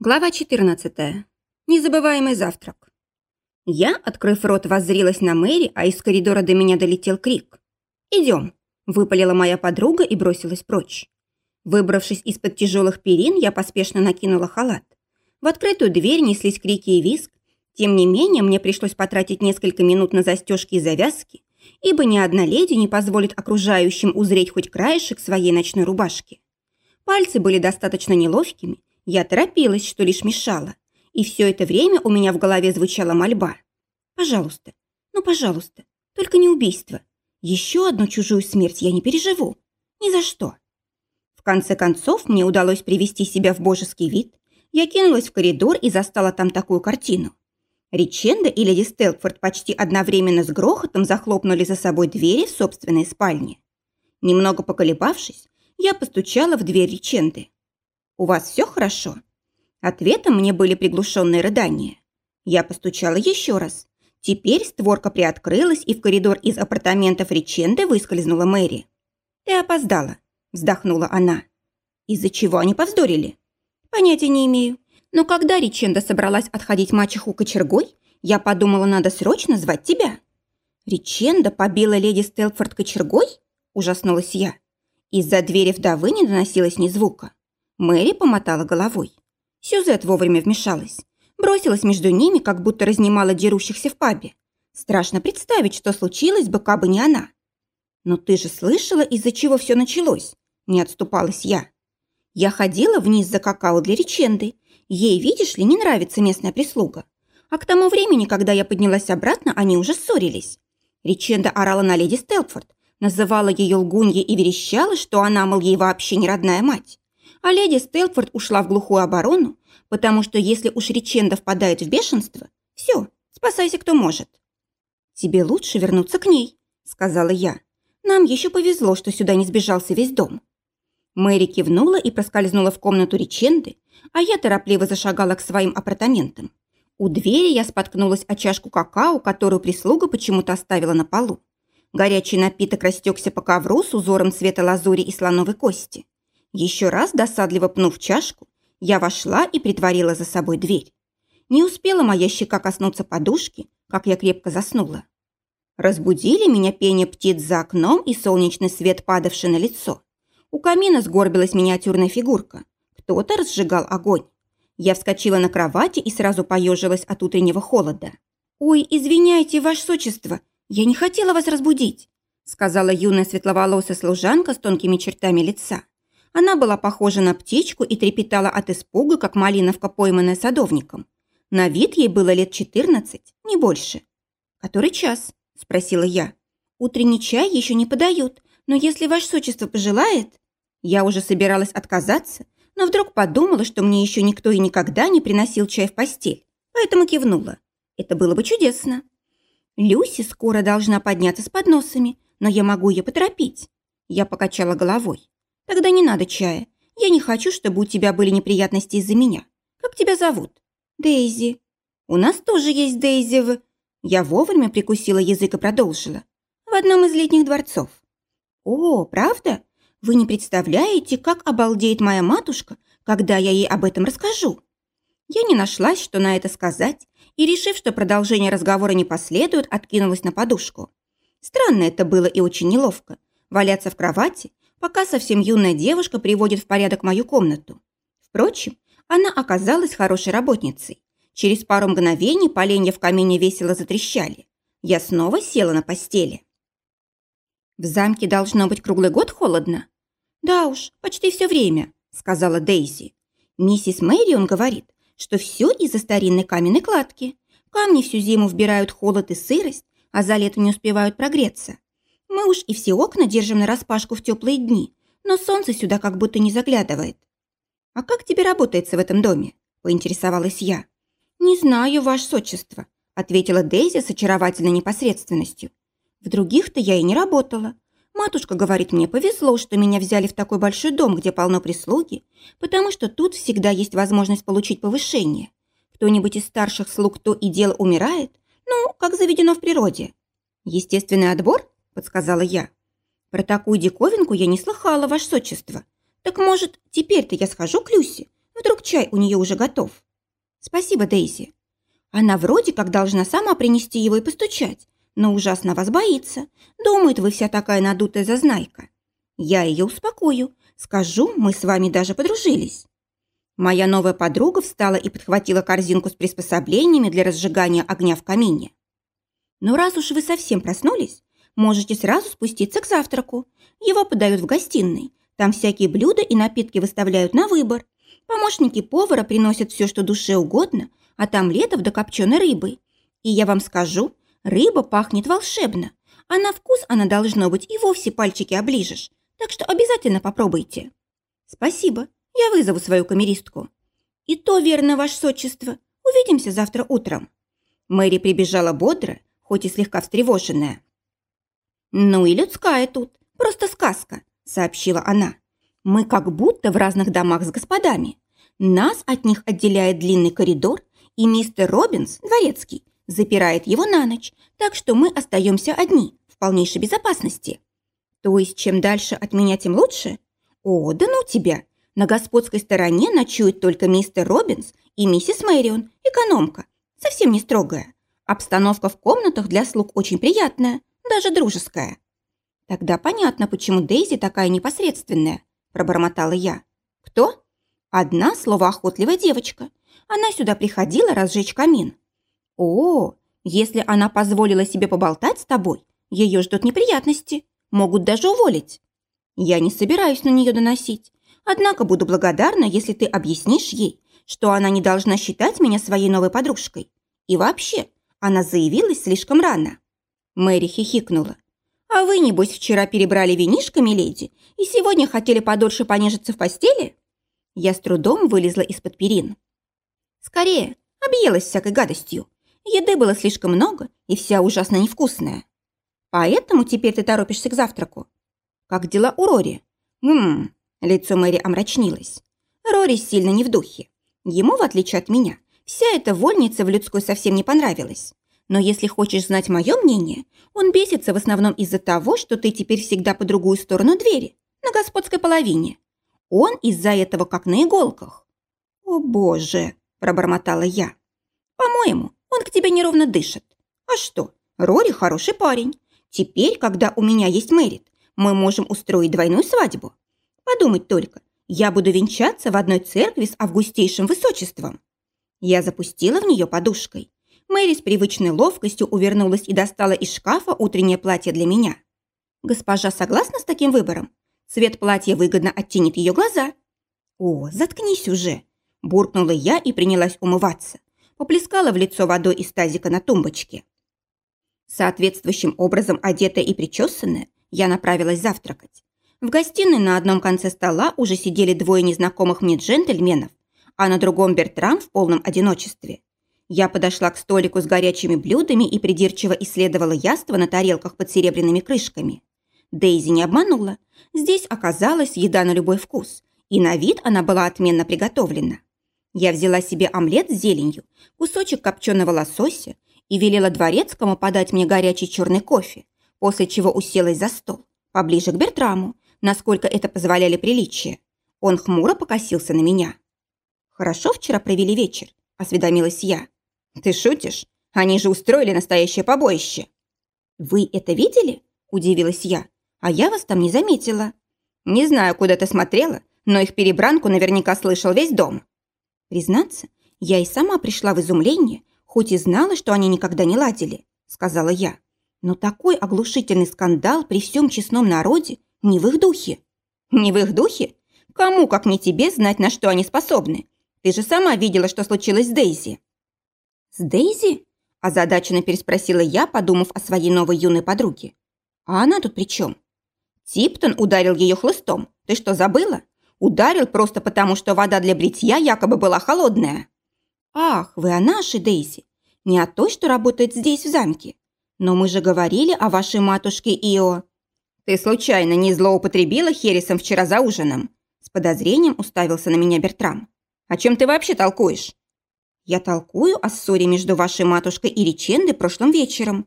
Глава 14. Незабываемый завтрак. Я, открыв рот, воззрилась на Мэри, а из коридора до меня долетел крик. «Идем!» – выпалила моя подруга и бросилась прочь. Выбравшись из-под тяжелых перин, я поспешно накинула халат. В открытую дверь неслись крики и визг. Тем не менее, мне пришлось потратить несколько минут на застежки и завязки, ибо ни одна леди не позволит окружающим узреть хоть краешек своей ночной рубашки. Пальцы были достаточно неловкими, я торопилась, что лишь мешала. И все это время у меня в голове звучала мольба. «Пожалуйста, ну, пожалуйста, только не убийство. Еще одну чужую смерть я не переживу. Ни за что». В конце концов, мне удалось привести себя в божеский вид. Я кинулась в коридор и застала там такую картину. Риченда и леди Стелфорд почти одновременно с грохотом захлопнули за собой двери в собственной спальне. Немного поколебавшись, я постучала в дверь Риченды. «У вас все хорошо?» Ответом мне были приглушенные рыдания. Я постучала еще раз. Теперь створка приоткрылась, и в коридор из апартаментов Риченды выскользнула Мэри. «Ты опоздала», – вздохнула она. «Из-за чего они повздорили?» «Понятия не имею. Но когда Риченда собралась отходить мачеху кочергой, я подумала, надо срочно звать тебя». «Риченда побила леди Стелфорд кочергой?» – ужаснулась я. Из-за двери вдовы не доносилось ни звука. Мэри помотала головой. Сюзет вовремя вмешалась. Бросилась между ними, как будто разнимала дерущихся в пабе. Страшно представить, что случилось бы, кабы не она. «Но ты же слышала, из-за чего все началось?» Не отступалась я. Я ходила вниз за какао для реченды. Ей, видишь ли, не нравится местная прислуга. А к тому времени, когда я поднялась обратно, они уже ссорились. Риченда орала на леди Стелфорд, называла ее лгуньей и верещала, что она, мол, ей вообще не родная мать а леди Стелфорд ушла в глухую оборону, потому что если уж Риченда впадает в бешенство, все, спасайся кто может. «Тебе лучше вернуться к ней», — сказала я. «Нам еще повезло, что сюда не сбежался весь дом». Мэри кивнула и проскользнула в комнату Риченды, а я торопливо зашагала к своим апартаментам. У двери я споткнулась о чашку какао, которую прислуга почему-то оставила на полу. Горячий напиток растекся по ковру с узором цвета лазури и слоновой кости. Еще раз досадливо пнув чашку, я вошла и притворила за собой дверь. Не успела моя щека коснуться подушки, как я крепко заснула. Разбудили меня пение птиц за окном и солнечный свет, падавший на лицо. У камина сгорбилась миниатюрная фигурка. Кто-то разжигал огонь. Я вскочила на кровати и сразу поежилась от утреннего холода. «Ой, извиняйте, ваше сочество, я не хотела вас разбудить», сказала юная светловолосая служанка с тонкими чертами лица. Она была похожа на птичку и трепетала от испуга, как малиновка, пойманная садовником. На вид ей было лет 14, не больше. «Который час?» – спросила я. «Утренний чай еще не подают, но если ваше сочество пожелает...» Я уже собиралась отказаться, но вдруг подумала, что мне еще никто и никогда не приносил чай в постель, поэтому кивнула. Это было бы чудесно. Люси скоро должна подняться с подносами, но я могу ее поторопить. Я покачала головой. Тогда не надо чая. Я не хочу, чтобы у тебя были неприятности из-за меня. Как тебя зовут? Дейзи. У нас тоже есть Дейзи в... Я вовремя прикусила язык и продолжила. В одном из летних дворцов. О, правда? Вы не представляете, как обалдеет моя матушка, когда я ей об этом расскажу. Я не нашлась, что на это сказать, и, решив, что продолжение разговора не последует, откинулась на подушку. Странно это было и очень неловко. Валяться в кровати, пока совсем юная девушка приводит в порядок мою комнату. Впрочем, она оказалась хорошей работницей. Через пару мгновений поленья в камине весело затрещали. Я снова села на постели. «В замке должно быть круглый год холодно?» «Да уж, почти все время», — сказала Дейзи. «Миссис Мэрион говорит, что все из-за старинной каменной кладки. Камни всю зиму вбирают холод и сырость, а за лето не успевают прогреться. Мы уж и все окна держим нараспашку в теплые дни, но солнце сюда как будто не заглядывает. «А как тебе работается в этом доме?» – поинтересовалась я. «Не знаю, ваше сочество», – ответила Дейзи с очаровательной непосредственностью. «В других-то я и не работала. Матушка говорит, мне повезло, что меня взяли в такой большой дом, где полно прислуги, потому что тут всегда есть возможность получить повышение. Кто-нибудь из старших слуг то и дело умирает, ну, как заведено в природе. Естественный отбор?» Подсказала я. Про такую диковинку я не слыхала, ваше сочество. Так, может, теперь-то я схожу к Люсе? Вдруг чай у нее уже готов. Спасибо, Дейзи. Она вроде как должна сама принести его и постучать, но ужасно вас боится. Думает, вы вся такая надутая зазнайка. Я ее успокою. Скажу, мы с вами даже подружились. Моя новая подруга встала и подхватила корзинку с приспособлениями для разжигания огня в камине. Но раз уж вы совсем проснулись, можете сразу спуститься к завтраку. Его подают в гостиной. Там всякие блюда и напитки выставляют на выбор. Помощники повара приносят все, что душе угодно, а там летов до копченой рыбы. И я вам скажу, рыба пахнет волшебно, а на вкус она должно быть и вовсе пальчики оближешь, так что обязательно попробуйте. Спасибо, я вызову свою камеристку. И то верно, ваше сочество. Увидимся завтра утром. Мэри прибежала бодро, хоть и слегка встревоженная. «Ну и людская тут, просто сказка», — сообщила она. «Мы как будто в разных домах с господами. Нас от них отделяет длинный коридор, и мистер Робинс, дворецкий, запирает его на ночь, так что мы остаемся одни, в полнейшей безопасности. То есть, чем дальше от меня, тем лучше? О, да ну тебя! На господской стороне ночуют только мистер Робинс и миссис Мэрион, экономка, совсем не строгая. Обстановка в комнатах для слуг очень приятная, даже дружеская. Тогда понятно, почему Дейзи такая непосредственная, пробормотала я. Кто? Одна словоохотливая девочка. Она сюда приходила разжечь камин. О, если она позволила себе поболтать с тобой, ее ждут неприятности. Могут даже уволить. Я не собираюсь на нее доносить. Однако буду благодарна, если ты объяснишь ей, что она не должна считать меня своей новой подружкой. И вообще, она заявилась слишком рано. Мэри хихикнула. «А вы, небось, вчера перебрали винишко, миледи, и сегодня хотели подольше понежиться в постели?» Я с трудом вылезла из-под перин. Скорее, объелась всякой гадостью. Еды было слишком много и вся ужасно невкусная. Поэтому теперь ты торопишься к завтраку. Как дела у Рори? Ммм, лицо Мэри омрачнилось. Рори сильно не в духе. Ему, в отличие от меня, вся эта вольница в людской совсем не понравилась. Но если хочешь знать мое мнение, он бесится в основном из-за того, что ты теперь всегда по другую сторону двери, на господской половине. Он из-за этого как на иголках. О боже, пробормотала я. «По-моему, он к тебе неровно дышит. А что, Рори хороший парень. Теперь, когда у меня есть Мэрит, мы можем устроить двойную свадьбу. Подумать только, я буду венчаться в одной церкви с августейшим высочеством». Я запустила в нее подушкой. Мэри с привычной ловкостью увернулась и достала из шкафа утреннее платье для меня. «Госпожа согласна с таким выбором? Цвет платья выгодно оттенит ее глаза». «О, заткнись уже!» Буркнула я и принялась умываться. Поплескала в лицо водой из тазика на тумбочке. Соответствующим образом одетая и причесанная, я направилась завтракать. В гостиной на одном конце стола уже сидели двое незнакомых мне джентльменов, а на другом Бертрам в полном одиночестве. Я подошла к столику с горячими блюдами и придирчиво исследовала яства на тарелках под серебряными крышками. Дейзи не обманула. Здесь оказалась еда на любой вкус, и на вид она была отменно приготовлена. Я взяла себе омлет с зеленью, кусочек копченого лосося и велела дворецкому подать мне горячий черный кофе, после чего уселась за стол, поближе к Бертраму, насколько это позволяли приличия. Он хмуро покосился на меня. «Хорошо вчера провели вечер», – осведомилась я. «Ты шутишь? Они же устроили настоящее побоище». «Вы это видели?» – удивилась я. «А я вас там не заметила». «Не знаю, куда ты смотрела, но их перебранку наверняка слышал весь дом». «Признаться, я и сама пришла в изумление, хоть и знала, что они никогда не ладили», — сказала я. «Но такой оглушительный скандал при всем честном народе не в их духе». «Не в их духе? Кому, как не тебе, знать, на что они способны? Ты же сама видела, что случилось с Дейзи». «С Дейзи?» – озадаченно переспросила я, подумав о своей новой юной подруге. «А она тут при чем?» «Типтон ударил ее хлыстом. Ты что, забыла? Ударил просто потому, что вода для бритья якобы была холодная. Ах, вы о нашей Дейзи. Не о той, что работает здесь, в замке. Но мы же говорили о вашей матушке Ио. Ты случайно не злоупотребила Хересом вчера за ужином? С подозрением уставился на меня Бертрам. О чем ты вообще толкуешь? Я толкую о ссоре между вашей матушкой и Ричендой прошлым вечером.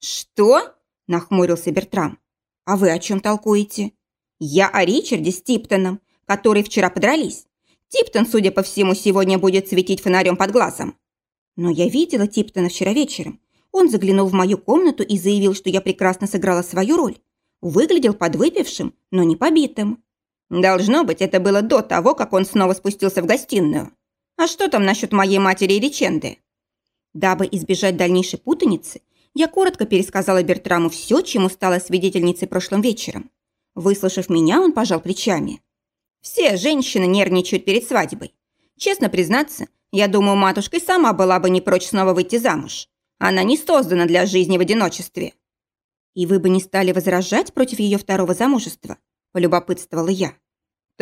Что? Нахмурился Бертрам. А вы о чем толкуете? Я о Ричарде Стиптоном, которые вчера подрались. Типтон, судя по всему, сегодня будет светить фонарем под глазом. Но я видела Типтона вчера вечером. Он заглянул в мою комнату и заявил, что я прекрасно сыграла свою роль. Выглядел подвыпившим, но не побитым. Должно быть, это было до того, как он снова спустился в гостиную. А что там насчет моей матери Риченды? Дабы избежать дальнейшей путаницы, я коротко пересказала Бертраму все, чему стала свидетельницей прошлым вечером. Выслушав меня, он пожал плечами. Все женщины нервничают перед свадьбой. Честно признаться, я думаю, матушка и сама была бы не прочь снова выйти замуж. Она не создана для жизни в одиночестве. И вы бы не стали возражать против ее второго замужества? Полюбопытствовала я.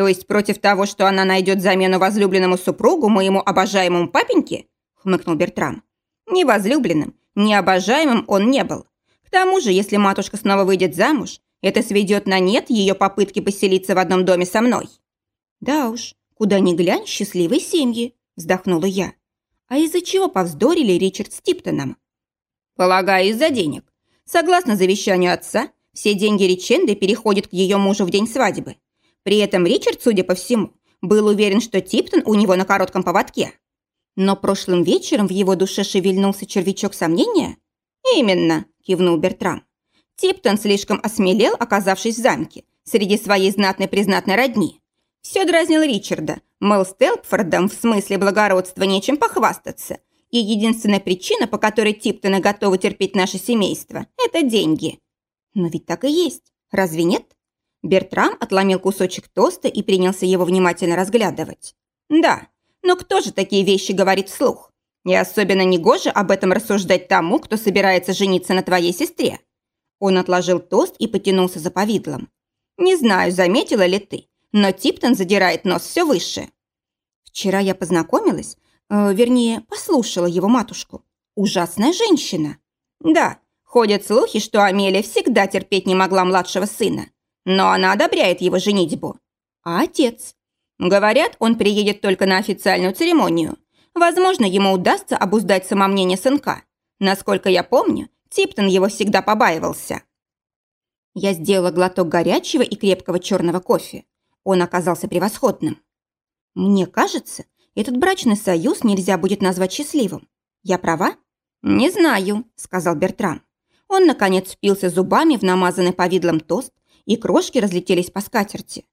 То есть против того, что она найдет замену возлюбленному супругу, моему обожаемому папеньке? Хмыкнул Бертрам. Ни возлюбленным, ни обожаемым он не был. К тому же, если матушка снова выйдет замуж, это сведет на нет ее попытки поселиться в одном доме со мной. Да уж, куда ни глянь, счастливые семьи, вздохнула я. А из-за чего повздорили Ричард с Типтоном? Полагаю, из-за денег. Согласно завещанию отца, все деньги Риченды переходят к ее мужу в день свадьбы. При этом Ричард, судя по всему, был уверен, что Типтон у него на коротком поводке. Но прошлым вечером в его душе шевельнулся червячок сомнения? «Именно», – кивнул Бертрам. Типтон слишком осмелел, оказавшись в замке, среди своей знатной-признатной родни. Все дразнил Ричарда, мол, Стелпфордом в смысле благородства нечем похвастаться. И единственная причина, по которой Типтоны готовы терпеть наше семейство – это деньги. Но ведь так и есть, разве нет? Бертрам отломил кусочек тоста и принялся его внимательно разглядывать. Да, но кто же такие вещи говорит вслух? И особенно негоже об этом рассуждать тому, кто собирается жениться на твоей сестре. Он отложил тост и потянулся за повидлом. Не знаю, заметила ли ты, но Типтон задирает нос все выше. Вчера я познакомилась, э, вернее, послушала его матушку. Ужасная женщина. Да, ходят слухи, что Амелия всегда терпеть не могла младшего сына, но она одобряет его женитьбу. А отец? Говорят, он приедет только на официальную церемонию. Возможно, ему удастся обуздать самомнение сынка. Насколько я помню, Типтон его всегда побаивался. Я сделала глоток горячего и крепкого черного кофе. Он оказался превосходным. Мне кажется, этот брачный союз нельзя будет назвать счастливым. Я права? Не знаю, сказал Бертрам. Он, наконец, впился зубами в намазанный повидлом тост, и крошки разлетелись по скатерти.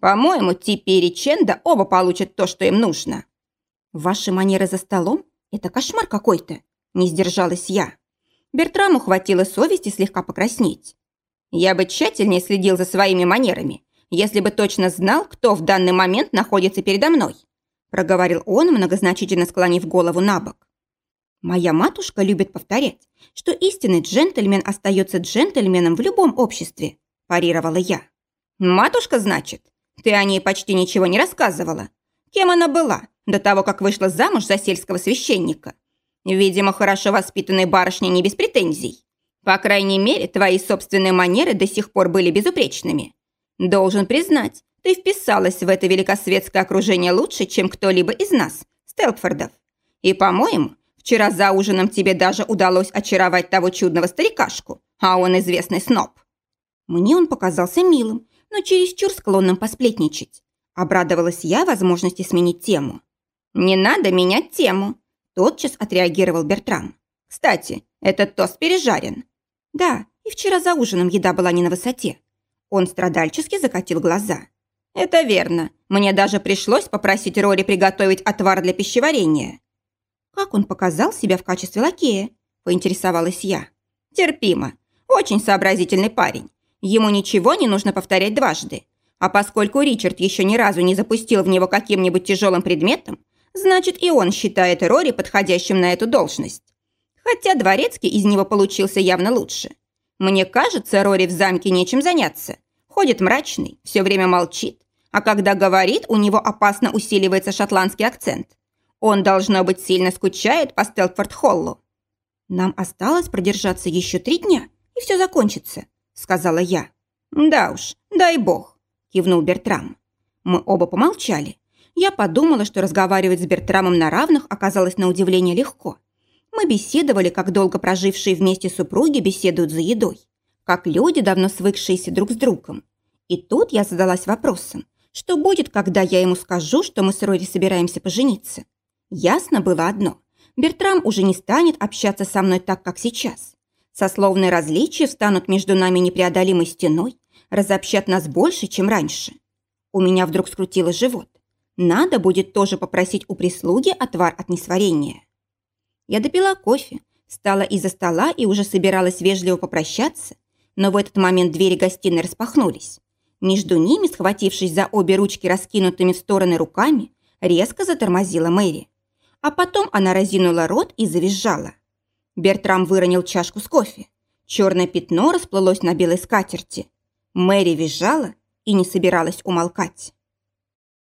По-моему, Типпи и Риченда оба получат то, что им нужно. Ваши манеры за столом – это кошмар какой-то. Не сдержалась я. Бертраму хватило совести слегка покраснеть. Я бы тщательнее следил за своими манерами, если бы точно знал, кто в данный момент находится передо мной. Проговорил он, многозначительно склонив голову на бок. Моя матушка любит повторять, что истинный джентльмен остается джентльменом в любом обществе, парировала я. Матушка, значит? Ты о ней почти ничего не рассказывала. Кем она была до того, как вышла замуж за сельского священника? Видимо, хорошо воспитанной барышня не без претензий. По крайней мере, твои собственные манеры до сих пор были безупречными. Должен признать, ты вписалась в это великосветское окружение лучше, чем кто-либо из нас, Стелпфордов. И, по-моему, вчера за ужином тебе даже удалось очаровать того чудного старикашку, а он известный сноб. Мне он показался милым но чересчур склонным посплетничать. Обрадовалась я возможности сменить тему. «Не надо менять тему», – тотчас отреагировал Бертрам. «Кстати, этот тост пережарен». «Да, и вчера за ужином еда была не на высоте». Он страдальчески закатил глаза. «Это верно. Мне даже пришлось попросить Рори приготовить отвар для пищеварения». «Как он показал себя в качестве лакея?» – поинтересовалась я. «Терпимо. Очень сообразительный парень. Ему ничего не нужно повторять дважды. А поскольку Ричард еще ни разу не запустил в него каким-нибудь тяжелым предметом, значит и он считает Рори подходящим на эту должность. Хотя дворецкий из него получился явно лучше. Мне кажется, Рори в замке нечем заняться. Ходит мрачный, все время молчит, а когда говорит, у него опасно усиливается шотландский акцент. Он, должно быть, сильно скучает по Стелфорд-Холлу. Нам осталось продержаться еще три дня, и все закончится сказала я. «Да уж, дай бог», – кивнул Бертрам. Мы оба помолчали. Я подумала, что разговаривать с Бертрамом на равных оказалось на удивление легко. Мы беседовали, как долго прожившие вместе супруги беседуют за едой. Как люди, давно свыкшиеся друг с другом. И тут я задалась вопросом, Что будет, когда я ему скажу, что мы с Рори собираемся пожениться? Ясно было одно. Бертрам уже не станет общаться со мной так, как сейчас. Сословные различия встанут между нами непреодолимой стеной, разобщат нас больше, чем раньше. У меня вдруг скрутило живот. Надо будет тоже попросить у прислуги отвар от несварения. Я допила кофе, встала из-за стола и уже собиралась вежливо попрощаться, но в этот момент двери гостиной распахнулись. Между ними, схватившись за обе ручки раскинутыми в стороны руками, резко затормозила Мэри. А потом она разинула рот и завизжала. Бертрам выронил чашку с кофе. Черное пятно расплылось на белой скатерти. Мэри визжала и не собиралась умолкать.